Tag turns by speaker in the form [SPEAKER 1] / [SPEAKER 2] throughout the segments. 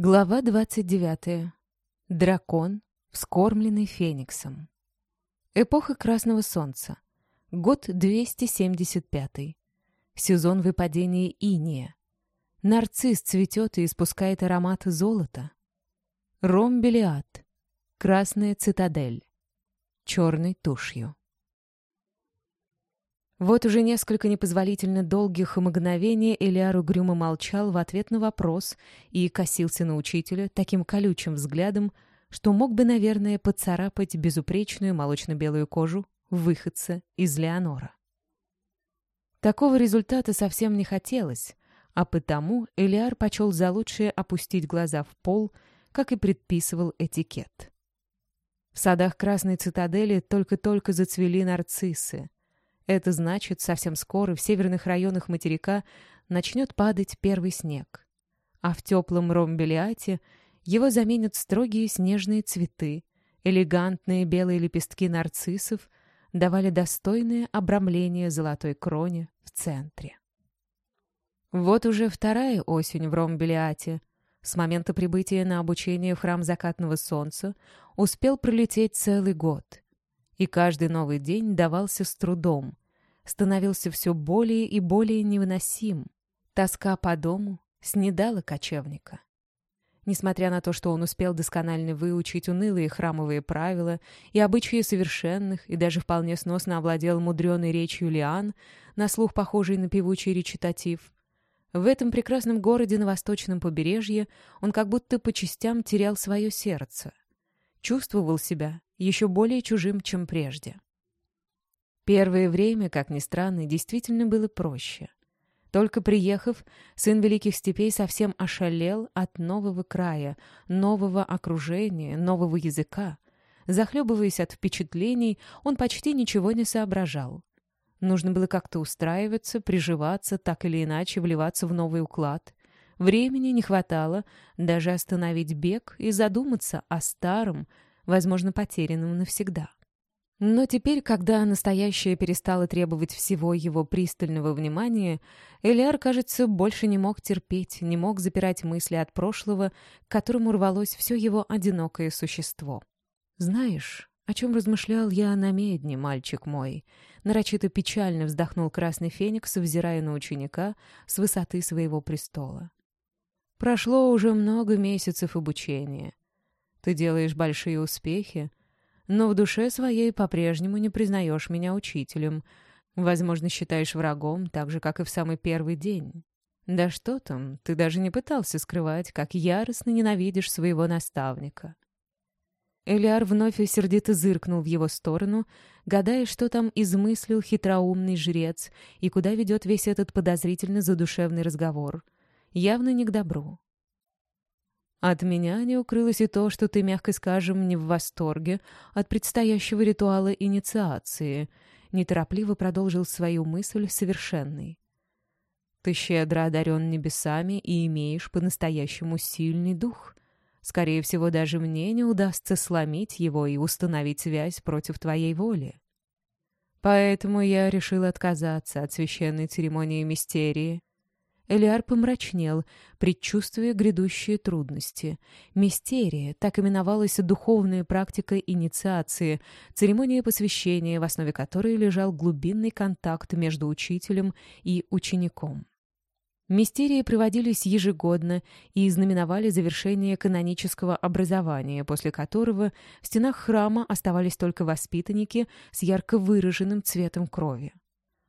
[SPEAKER 1] Глава 29. Дракон, вскормленный фениксом. Эпоха Красного Солнца. Год 275. Сезон выпадения иния. Нарцисс цветет и испускает аромат золота. Ромбелиад. Красная цитадель. Черной тушью. Вот уже несколько непозволительно долгих мгновений Элиар угрюмо молчал в ответ на вопрос и косился на учителя таким колючим взглядом, что мог бы, наверное, поцарапать безупречную молочно-белую кожу выходца из Леонора. Такого результата совсем не хотелось, а потому Элиар почел за лучшее опустить глаза в пол, как и предписывал этикет. В садах Красной Цитадели только-только зацвели нарциссы — это значит, совсем скоро в северных районах материка начнет падать первый снег. А в теплом ромбелиате его заменят строгие снежные цветы, элегантные белые лепестки нарциссов давали достойное обрамление золотой кроне в центре. Вот уже вторая осень в Ромбелиате. С момента прибытия на обучение в храм закатного солнца успел пролететь целый год. И каждый новый день давался с трудом, становился все более и более невыносим. Тоска по дому снедала кочевника. Несмотря на то, что он успел досконально выучить унылые храмовые правила и обычаи совершенных, и даже вполне сносно овладел мудреной речью Лиан, на слух похожий на певучий речитатив, в этом прекрасном городе на восточном побережье он как будто по частям терял свое сердце. Чувствовал себя еще более чужим, чем прежде. Первое время, как ни странно, действительно было проще. Только приехав, сын Великих Степей совсем ошалел от нового края, нового окружения, нового языка. Захлебываясь от впечатлений, он почти ничего не соображал. Нужно было как-то устраиваться, приживаться, так или иначе вливаться в новый уклад. Времени не хватало даже остановить бег и задуматься о старом, возможно, потерянном навсегда. Но теперь, когда настоящее перестало требовать всего его пристального внимания, Элиар, кажется, больше не мог терпеть, не мог запирать мысли от прошлого, к которому рвалось все его одинокое существо. «Знаешь, о чем размышлял я на медне, мальчик мой?» Нарочито печально вздохнул Красный Феникс, взирая на ученика с высоты своего престола. «Прошло уже много месяцев обучения. Ты делаешь большие успехи, но в душе своей по-прежнему не признаешь меня учителем. Возможно, считаешь врагом, так же, как и в самый первый день. Да что там, ты даже не пытался скрывать, как яростно ненавидишь своего наставника. Элиар вновь сердито зыркнул в его сторону, гадая, что там измыслил хитроумный жрец и куда ведет весь этот подозрительно задушевный разговор. Явно не к добру. От меня не укрылось и то, что ты, мягко скажем, не в восторге от предстоящего ритуала инициации, неторопливо продолжил свою мысль совершенный. Ты щедро одарен небесами и имеешь по-настоящему сильный дух. Скорее всего, даже мне не удастся сломить его и установить связь против твоей воли. Поэтому я решил отказаться от священной церемонии мистерии Элиар помрачнел, предчувствуя грядущие трудности. Мистерия, так именовалась духовная практика инициации, церемония посвящения, в основе которой лежал глубинный контакт между учителем и учеником. Мистерии проводились ежегодно и знаменовали завершение канонического образования, после которого в стенах храма оставались только воспитанники с ярко выраженным цветом крови.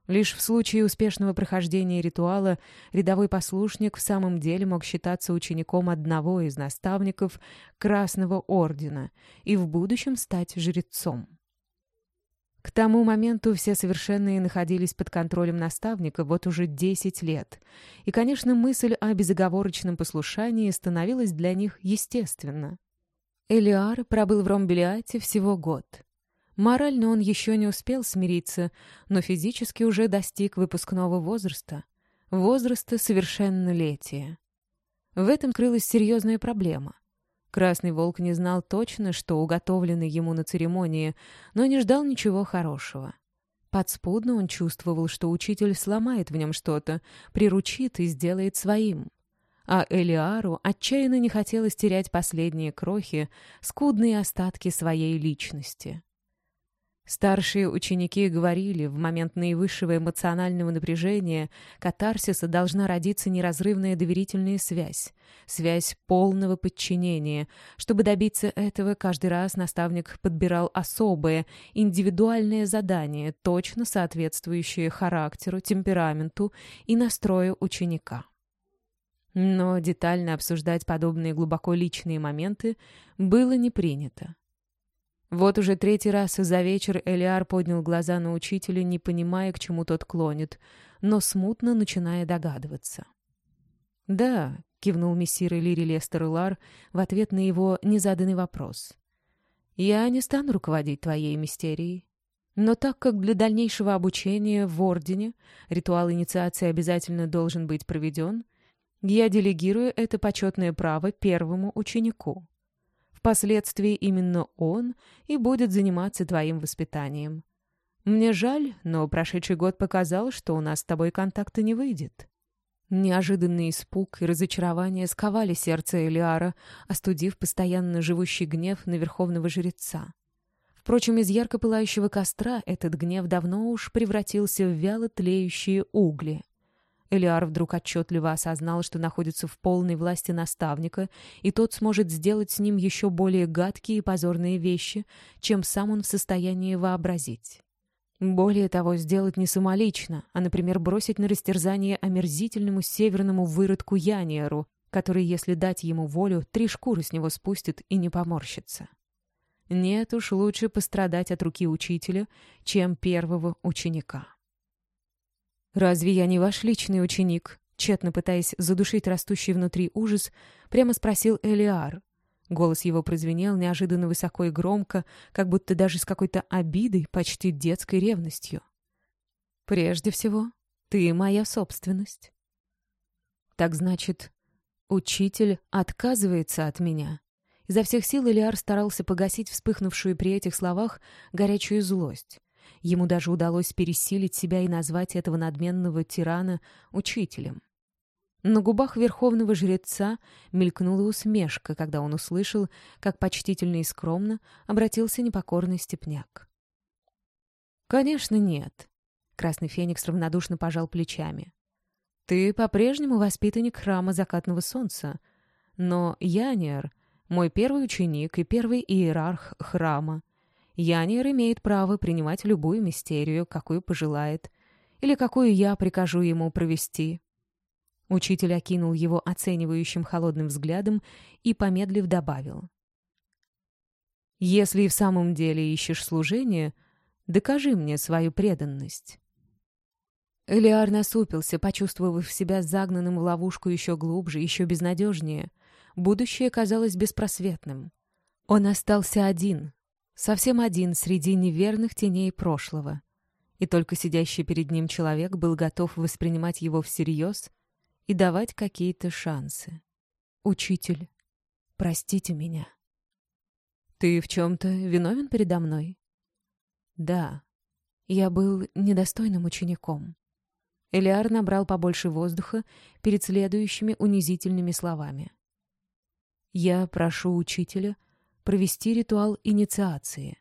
[SPEAKER 1] Лишь в случае успешного прохождения ритуала рядовой послушник в самом деле мог считаться учеником одного из наставников Красного Ордена и в будущем стать жрецом. К тому моменту все совершенные находились под контролем наставника вот уже 10 лет, и, конечно, мысль о безоговорочном послушании становилась для них естественна. Элиар пробыл в Ромбелиате всего год — Морально он еще не успел смириться, но физически уже достиг выпускного возраста, возраста совершеннолетия. В этом крылась серьезная проблема. Красный волк не знал точно, что уготовлено ему на церемонии, но не ждал ничего хорошего. Подспудно он чувствовал, что учитель сломает в нем что-то, приручит и сделает своим. а Элиару отчаянно не хотелось терять последние крохи, скудные остатки своей личности. Старшие ученики говорили, в момент наивысшего эмоционального напряжения катарсиса должна родиться неразрывная доверительная связь, связь полного подчинения. Чтобы добиться этого, каждый раз наставник подбирал особое, индивидуальное задание, точно соответствующее характеру, темпераменту и настрою ученика. Но детально обсуждать подобные глубоко личные моменты было не принято. Вот уже третий раз за вечер Элиар поднял глаза на учителя, не понимая, к чему тот клонит, но смутно начиная догадываться. «Да», — кивнул мессир Лири Лестер Лар в ответ на его незаданный вопрос. «Я не стану руководить твоей мистерией. Но так как для дальнейшего обучения в Ордене ритуал инициации обязательно должен быть проведен, я делегирую это почетное право первому ученику. Впоследствии именно он и будет заниматься твоим воспитанием. Мне жаль, но прошедший год показал, что у нас с тобой контакта не выйдет». Неожиданный испуг и разочарование сковали сердце Элиара, остудив постоянно живущий гнев на верховного жреца. Впрочем, из ярко пылающего костра этот гнев давно уж превратился в вяло тлеющие угли. Элиар вдруг отчетливо осознал, что находится в полной власти наставника, и тот сможет сделать с ним еще более гадкие и позорные вещи, чем сам он в состоянии вообразить. Более того, сделать не самолично, а, например, бросить на растерзание омерзительному северному выродку Яниеру, который, если дать ему волю, три шкуры с него спустит и не поморщится. Нет уж, лучше пострадать от руки учителя, чем первого ученика. «Разве я не ваш личный ученик?» Тщетно пытаясь задушить растущий внутри ужас, прямо спросил Элиар. Голос его прозвенел неожиданно высоко и громко, как будто даже с какой-то обидой, почти детской ревностью. «Прежде всего, ты моя собственность». «Так значит, учитель отказывается от меня?» Изо всех сил Элиар старался погасить вспыхнувшую при этих словах горячую злость. Ему даже удалось пересилить себя и назвать этого надменного тирана учителем. На губах верховного жреца мелькнула усмешка, когда он услышал, как почтительно и скромно обратился непокорный степняк. «Конечно, нет», — Красный Феникс равнодушно пожал плечами. «Ты по-прежнему воспитанник храма закатного солнца, но Яниер — мой первый ученик и первый иерарх храма, Янир имеет право принимать любую мистерию, какую пожелает, или какую я прикажу ему провести. Учитель окинул его оценивающим холодным взглядом и, помедлив, добавил. «Если и в самом деле ищешь служение, докажи мне свою преданность». Элиар насупился, почувствовав себя загнанным в ловушку еще глубже, еще безнадежнее. Будущее казалось беспросветным. Он остался один, совсем один среди неверных теней прошлого. И только сидящий перед ним человек был готов воспринимать его всерьез и давать какие-то шансы. «Учитель, простите меня». «Ты в чем-то виновен передо мной?» «Да, я был недостойным учеником». Элиар набрал побольше воздуха перед следующими унизительными словами. «Я прошу учителя — провести ритуал инициации.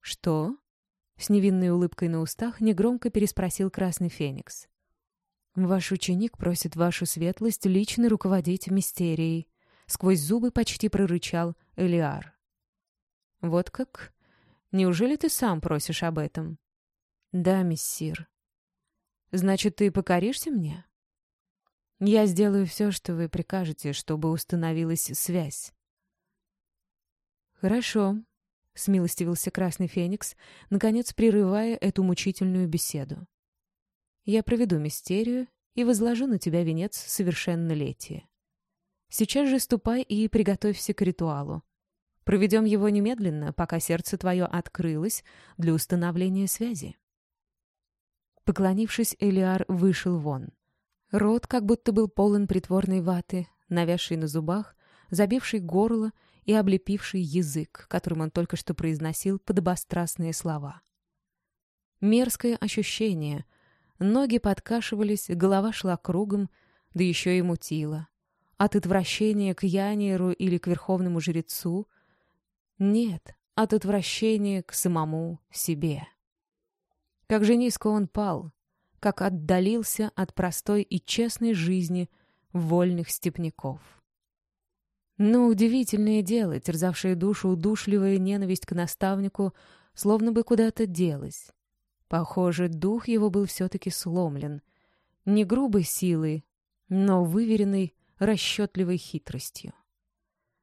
[SPEAKER 1] «Что?» — с невинной улыбкой на устах негромко переспросил Красный Феникс. «Ваш ученик просит вашу светлость лично руководить мистерией», — сквозь зубы почти прорычал Элиар. «Вот как? Неужели ты сам просишь об этом?» «Да, миссир». «Значит, ты покоришься мне?» «Я сделаю все, что вы прикажете, чтобы установилась связь. «Хорошо», — смилостивился Красный Феникс, наконец прерывая эту мучительную беседу. «Я проведу мистерию и возложу на тебя венец совершеннолетия. Сейчас же ступай и приготовься к ритуалу. Проведем его немедленно, пока сердце твое открылось для установления связи». Поклонившись, Элиар вышел вон. Рот как будто был полон притворной ваты, навязший на зубах, забивший горло и облепивший язык, которым он только что произносил подобострастные слова. Мерзкое ощущение. Ноги подкашивались, голова шла кругом, да еще и мутила. От отвращения к Яниру или к верховному жрецу? Нет, от отвращения к самому себе. Как же низко он пал, как отдалился от простой и честной жизни вольных степняков. Но удивительное дело, терзавшая душу удушливая ненависть к наставнику, словно бы куда-то делась. Похоже, дух его был все-таки сломлен. Не грубой силой, но выверенной, расчетливой хитростью.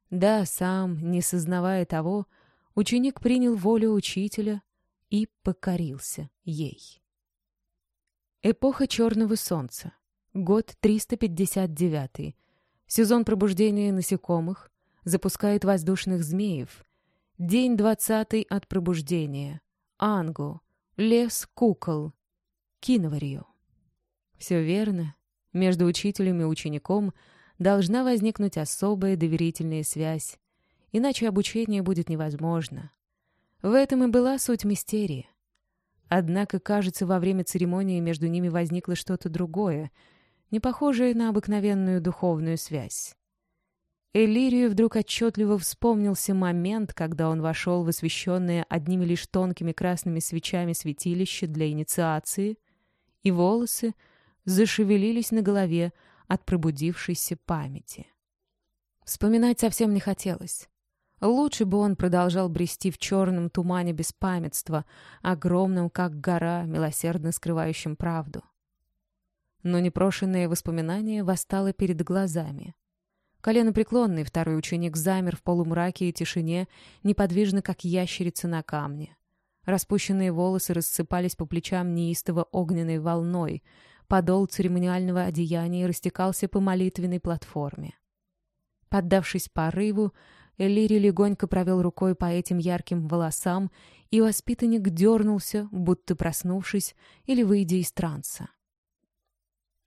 [SPEAKER 1] Да, сам, не сознавая того, ученик принял волю учителя и покорился ей. Эпоха Черного Солнца. Год 359. Сезон пробуждения насекомых. Запускает воздушных змеев. День двадцатый от пробуждения. Ангу. Лес кукол. Киноварью. Все верно. Между учителем и учеником должна возникнуть особая доверительная связь, иначе обучение будет невозможно. В этом и была суть мистерии. Однако, кажется, во время церемонии между ними возникло что-то другое, не похожее на обыкновенную духовную связь. Элирию вдруг отчетливо вспомнился момент, когда он вошел в освещенное одними лишь тонкими красными свечами святилище для инициации, и волосы зашевелились на голове от пробудившейся памяти. Вспоминать совсем не хотелось. Лучше бы он продолжал брести в черном тумане беспамятства, огромном, как гора, милосердно скрывающим правду. Но непрошенное воспоминание восстало перед глазами. Коленопреклонный второй ученик замер в полумраке и тишине, неподвижно, как ящерица на камне. Распущенные волосы рассыпались по плечам неистово огненной волной, подол церемониального одеяния растекался по молитвенной платформе. Поддавшись порыву, Элири легонько провел рукой по этим ярким волосам, и воспитанник дернулся, будто проснувшись или выйдя из транса.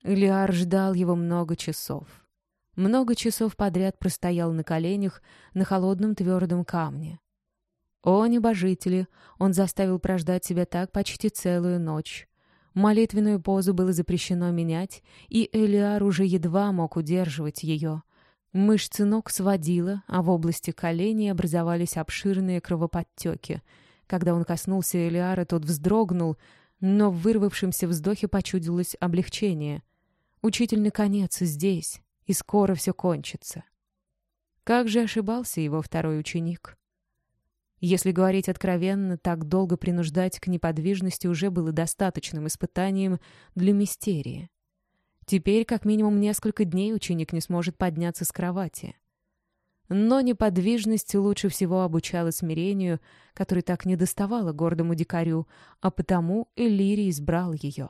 [SPEAKER 1] Элиар ждал его много часов. Много часов подряд простоял на коленях на холодном твердом камне. О, небожители! Он заставил прождать себя так почти целую ночь. Молитвенную позу было запрещено менять, и Элиар уже едва мог удерживать ее — Мышцы ног сводило, а в области коленей образовались обширные кровоподтеки. Когда он коснулся Элиара, тот вздрогнул, но в вырвавшемся вздохе почудилось облегчение. Учитель наконец здесь, и скоро все кончится. Как же ошибался его второй ученик? Если говорить откровенно, так долго принуждать к неподвижности уже было достаточным испытанием для мистерии. Теперь как минимум несколько дней ученик не сможет подняться с кровати. Но неподвижность лучше всего обучала смирению, которое так не доставало гордому дикарю, а потому Элири избрал ее.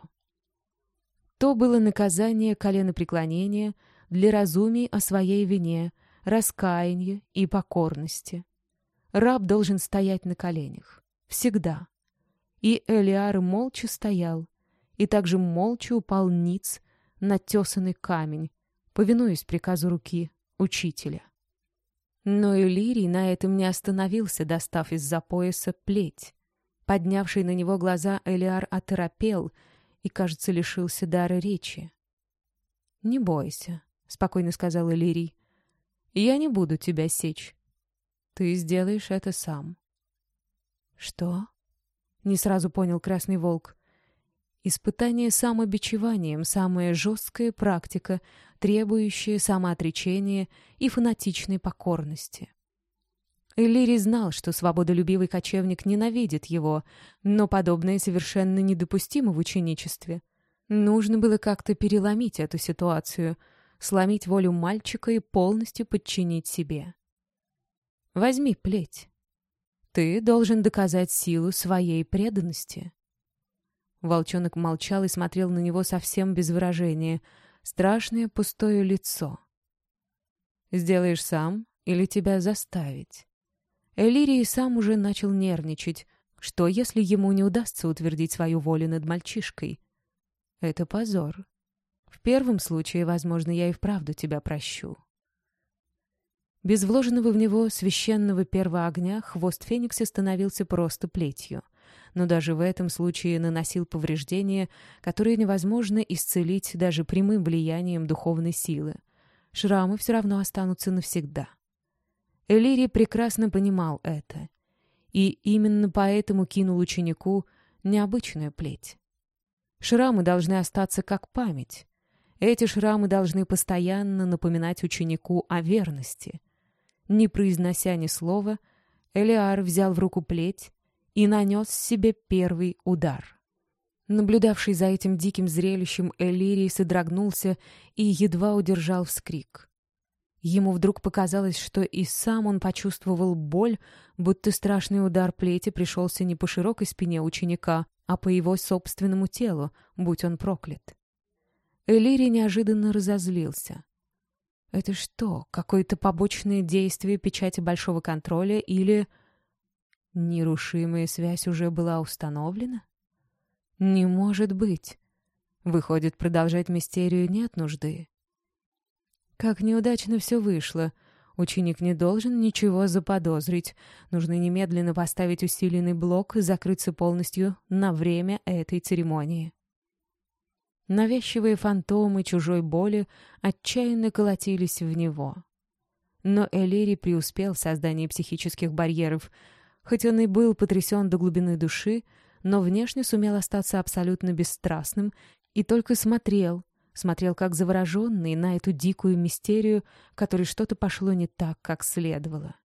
[SPEAKER 1] То было наказание коленопреклонения для разумий о своей вине, раскаяния и покорности. Раб должен стоять на коленях. Всегда. И Элиар молча стоял, и также молча упал ниц, на тесанный камень, повинуясь приказу руки учителя. Но Иллирий на этом не остановился, достав из-за пояса плеть. Поднявший на него глаза Элиар оторопел и, кажется, лишился дара речи. «Не бойся», — спокойно сказал Иллирий. «Я не буду тебя сечь. Ты сделаешь это сам». «Что?» — не сразу понял Красный Волк. Испытание самобичеванием – самая жесткая практика, требующая самоотречения и фанатичной покорности. Эллири знал, что свободолюбивый кочевник ненавидит его, но подобное совершенно недопустимо в ученичестве. Нужно было как-то переломить эту ситуацию, сломить волю мальчика и полностью подчинить себе. «Возьми плеть. Ты должен доказать силу своей преданности». Волчонок молчал и смотрел на него совсем без выражения. Страшное пустое лицо. «Сделаешь сам или тебя заставить?» Элирий сам уже начал нервничать. Что, если ему не удастся утвердить свою волю над мальчишкой? Это позор. В первом случае, возможно, я и вправду тебя прощу. Без вложенного в него священного первого огня хвост Феникса становился просто плетью но даже в этом случае наносил повреждения, которые невозможно исцелить даже прямым влиянием духовной силы. шрамы все равно останутся навсегда. Элири прекрасно понимал это, и именно поэтому кинул ученику необычную плеть. Шрамы должны остаться как память. Эти шрамы должны постоянно напоминать ученику о верности. Не произнося ни слова, Элиар взял в руку плеть и нанес себе первый удар. Наблюдавший за этим диким зрелищем Элирий содрогнулся и едва удержал вскрик. Ему вдруг показалось, что и сам он почувствовал боль, будто страшный удар плети пришелся не по широкой спине ученика, а по его собственному телу, будь он проклят. Элирий неожиданно разозлился. Это что, какое-то побочное действие печати большого контроля или... Нерушимая связь уже была установлена? Не может быть. Выходит, продолжать мистерию нет нужды. Как неудачно все вышло. Ученик не должен ничего заподозрить. Нужно немедленно поставить усиленный блок и закрыться полностью на время этой церемонии. Навязчивые фантомы чужой боли отчаянно колотились в него. Но Элири преуспел в создании психических барьеров. Хоть он и был потрясен до глубины души, но внешне сумел остаться абсолютно бесстрастным и только смотрел, смотрел как завороженный на эту дикую мистерию, которой что-то пошло не так, как следовало.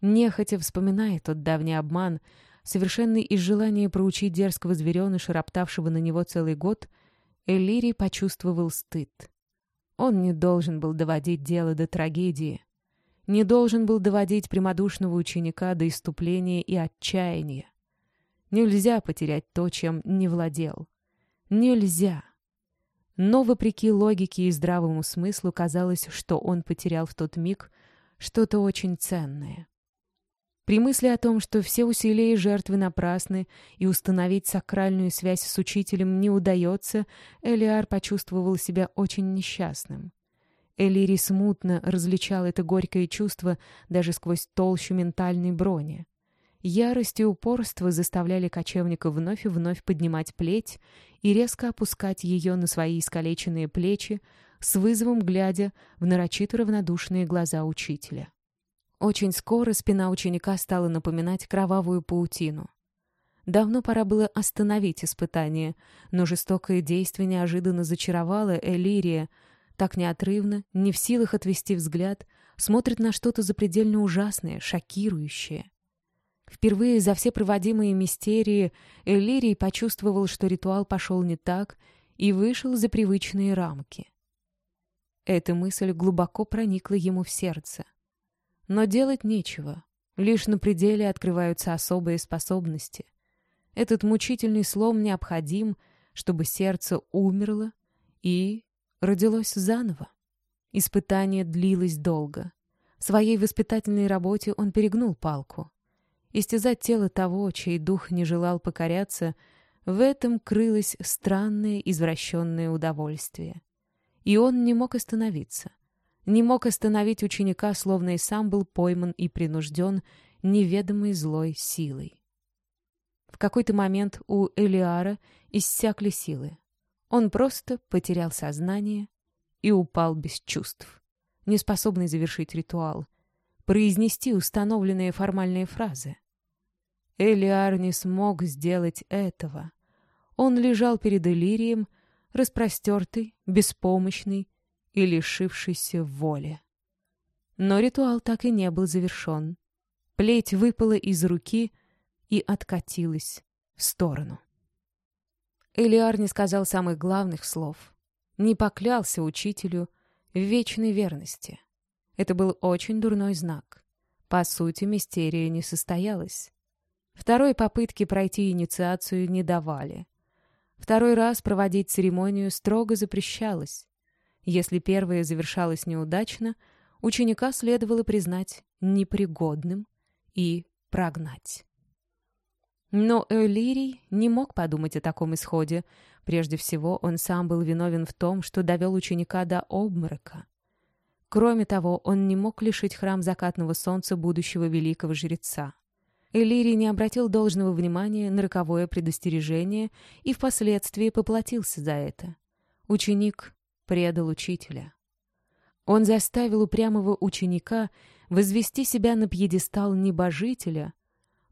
[SPEAKER 1] Нехотя вспоминая тот давний обман, совершенный из желания проучить дерзкого звереныша, роптавшего на него целый год, Элирий почувствовал стыд. Он не должен был доводить дело до трагедии, не должен был доводить прямодушного ученика до иступления и отчаяния. Нельзя потерять то, чем не владел. Нельзя. Но, вопреки логике и здравому смыслу, казалось, что он потерял в тот миг что-то очень ценное. При мысли о том, что все усилия и жертвы напрасны, и установить сакральную связь с учителем не удается, Элиар почувствовал себя очень несчастным. Элири смутно различал это горькое чувство даже сквозь толщу ментальной брони. Ярость и упорство заставляли кочевника вновь и вновь поднимать плеть и резко опускать ее на свои искалеченные плечи, с вызовом глядя в нарочито равнодушные глаза учителя. Очень скоро спина ученика стала напоминать кровавую паутину. Давно пора было остановить испытание, но жестокое действие неожиданно зачаровало Элирия, так неотрывно, не в силах отвести взгляд, смотрит на что-то запредельно ужасное, шокирующее. Впервые за все проводимые мистерии Элирий почувствовал, что ритуал пошел не так и вышел за привычные рамки. Эта мысль глубоко проникла ему в сердце. Но делать нечего. Лишь на пределе открываются особые способности. Этот мучительный слом необходим, чтобы сердце умерло и родилось заново. Испытание длилось долго. В своей воспитательной работе он перегнул палку. Истязать тело того, чей дух не желал покоряться, в этом крылось странное извращенное удовольствие. И он не мог остановиться. Не мог остановить ученика, словно и сам был пойман и принужден неведомой злой силой. В какой-то момент у Элиара иссякли силы. Он просто потерял сознание и упал без чувств, неспособный завершить ритуал, произнести установленные формальные фразы. Элиар не смог сделать этого. Он лежал перед Элирием, распростертый, беспомощный и лишившийся воли. Но ритуал так и не был завершен. Плеть выпала из руки и откатилась в сторону. Элиар не сказал самых главных слов, не поклялся учителю в вечной верности. Это был очень дурной знак. По сути, мистерия не состоялась. Второй попытки пройти инициацию не давали. Второй раз проводить церемонию строго запрещалось. Если первая завершалась неудачно, ученика следовало признать непригодным и прогнать. Но Элирий не мог подумать о таком исходе. Прежде всего, он сам был виновен в том, что довел ученика до обморока. Кроме того, он не мог лишить храм закатного солнца будущего великого жреца. Элирий не обратил должного внимания на роковое предостережение и впоследствии поплатился за это. Ученик предал учителя. Он заставил упрямого ученика возвести себя на пьедестал небожителя,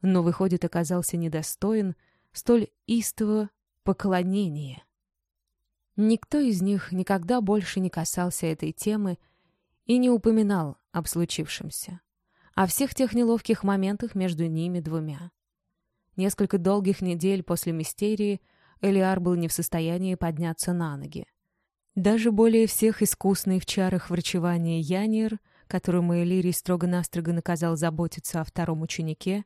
[SPEAKER 1] но, выходит, оказался недостоин столь истого поклонения. Никто из них никогда больше не касался этой темы и не упоминал об случившемся, о всех тех неловких моментах между ними двумя. Несколько долгих недель после мистерии Элиар был не в состоянии подняться на ноги. Даже более всех искусный в чарах врачевания Янир, которому Элирий строго-настрого наказал заботиться о втором ученике,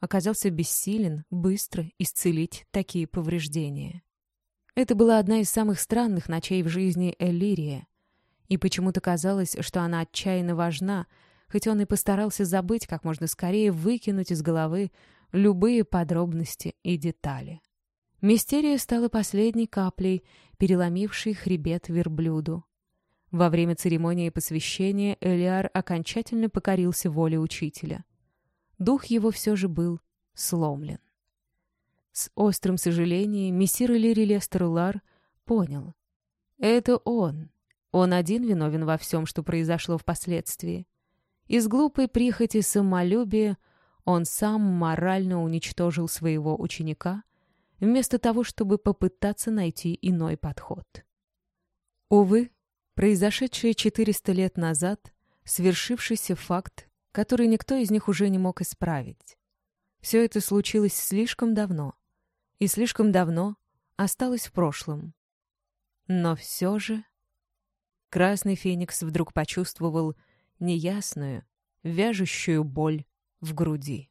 [SPEAKER 1] оказался бессилен быстро исцелить такие повреждения. Это была одна из самых странных ночей в жизни Элирия, и почему-то казалось, что она отчаянно важна, хоть он и постарался забыть как можно скорее выкинуть из головы любые подробности и детали. Мистерия стала последней каплей, переломившей хребет верблюду. Во время церемонии посвящения Элиар окончательно покорился воле учителя. Дух его все же был сломлен. С острым сожалением мессир Лири Лестер Лар понял. Это он. Он один виновен во всем, что произошло впоследствии. Из глупой прихоти самолюбия он сам морально уничтожил своего ученика, вместо того, чтобы попытаться найти иной подход. Увы, произошедшее 400 лет назад, свершившийся факт, который никто из них уже не мог исправить. Все это случилось слишком давно, и слишком давно осталось в прошлом. Но все же... Красный Феникс вдруг почувствовал неясную, вяжущую боль в груди.